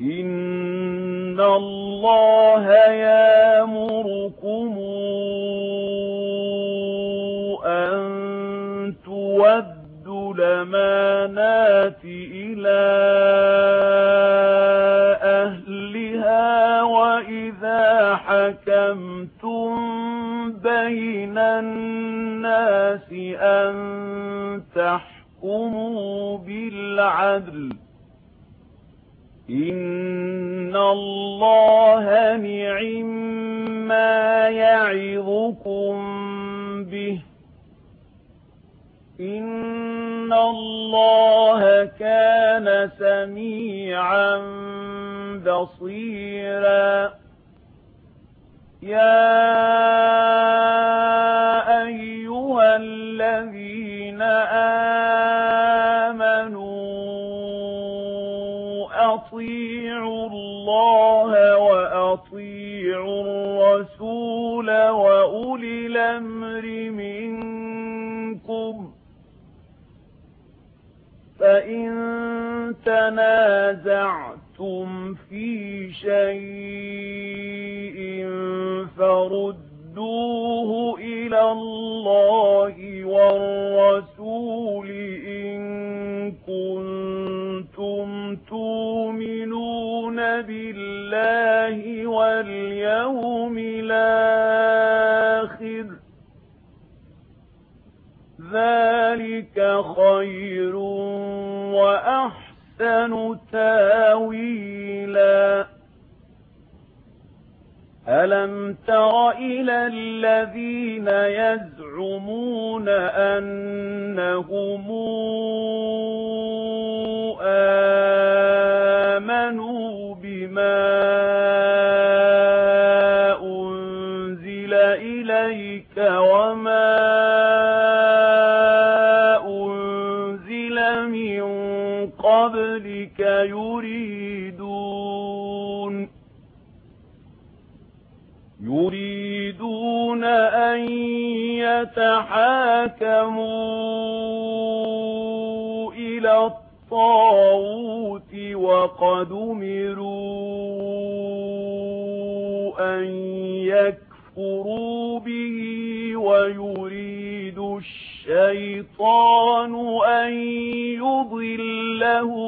إن الله يامركم أن تودوا لمانات إلى أهلها وإذا حكمتم بين الناس أن تحكموا بالعدل إن الله نعم ما يعظكم به إن الله كان سميعا بصيرا. يا أيها الذين آمنوا فَإِن تَنَازَعْتُمْ فِي شَيْءٍ فَرُدُّوهُ إِلَى اللَّهِ وَالرَّسُولِ إِن كُنتُمْ تُؤْمِنُونَ بِاللَّهِ وَالْيَوْمِ الْآخِرِ ذَلِكَ خَيْرٌ وأحسن تاويلا ألم تر إلى الذين يزعمون أنهم آمنوا بما أنزل إليك وما أنزل يريدون يريدون أن يتحاكموا إلى الطاوت وقد مروا أن يكفروا به ويريد الشيطان أن يضله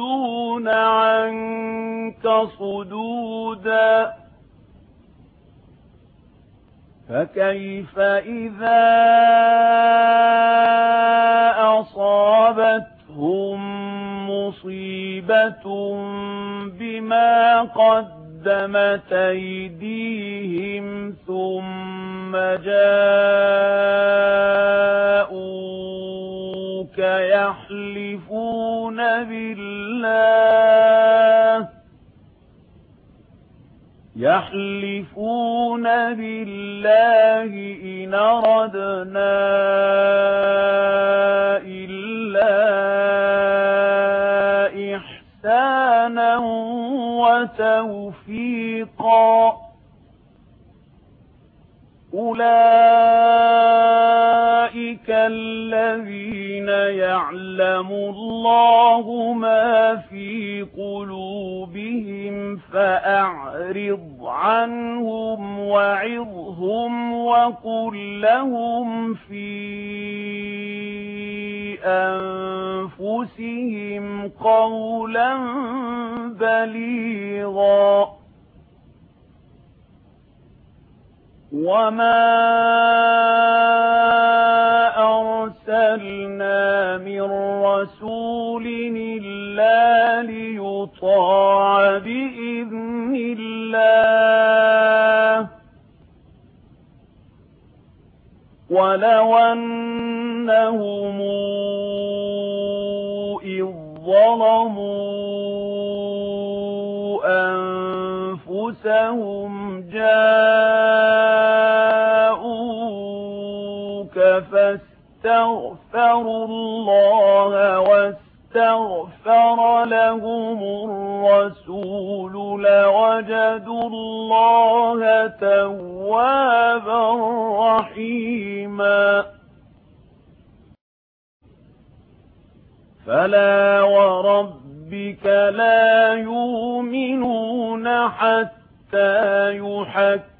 يَصُدُّونَ عَنكَ صُدُودًا فَكَيْفَ إِذَا أَصَابَتْهُم مُّصِيبَةٌ بِمَا قَدَّمَتْ أَيْدِيهِمْ ثُمَّ جاءوا يحلفون بالله يحلفون بالله إن أردنا إلا إحسانا وتوفيقا أولئك أُولَئِكَ الَّذِينَ يَعْلَمُ اللَّهُ مَا فِي قُلُوبِهِمْ فَأَعْرِضْ عَنْهُمْ وَعِظْهُمْ وَقُلْ لَهُمْ فِي أَنفُسِهِمْ قَوْلًا بَلِيغًا وَمَا أَرْسَلْنَا مِن رَّسُولٍ إِلَّا لِيُطَاعَ بِإِذْنِ اللَّهِ وَلَوْ أَنَّهُمْ إِذ ظَلَمُوا أَنفُسَهُمْ جَاءُوكَ فَاسْتَغْفَرُوا استغفروا الله واستغفر لهم الرسول لوجدوا الله توابا رحيما. فلا وربك لا يؤمنون حتى يحكموا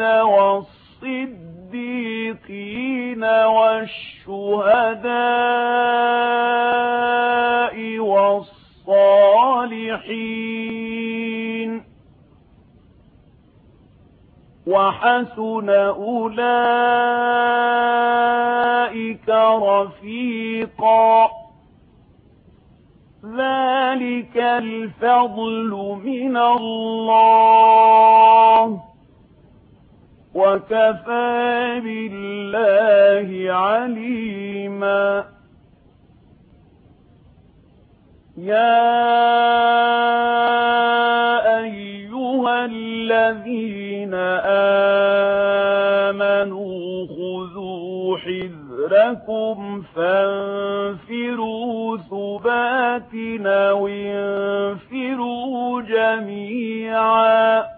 والصديقين والشهداء والصالحين وحسن أولئك رفيقا ذلك الفضل من الله وكفى بالله عليما يا أيها الذين آمنوا خذوا حذركم فانفروا ثباتنا وانفروا جميعا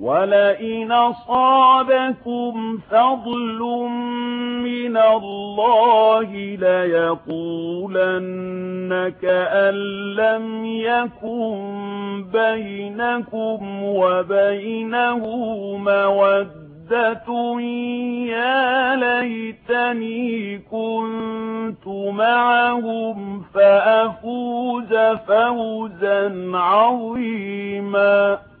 وَلَئِنْ أَصَابَكُمْ فَضْلٌ مِنَ اللَّهِ ليقولنك أن لَّمْ يَكُن بَيْنَكُمْ وَبَيْنَهُ مَوَدَّةٌ يَا لَيْتَنِي كُنتُ مَعَهُمْ فَأَفُوزَ فَوْزًا عَظِيمًا